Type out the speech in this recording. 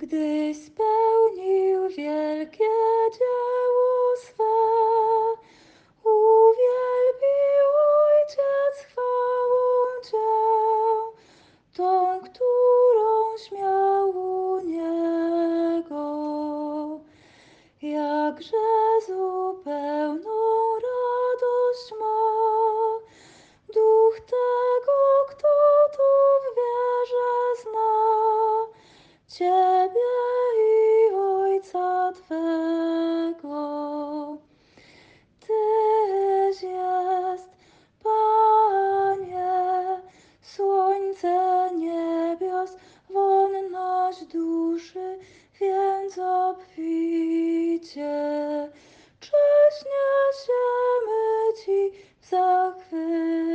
gdy spełnił wielkie dzieło swe. Uwielbił Ojciec chwałą Cię, tą, którą miał u Niego, jakże zupełnie Ciebie i Ojca Twego. Tyś jest, Panie, słońce niebios, wolność duszy, więc obficie. Cześć niesiemy Ci w.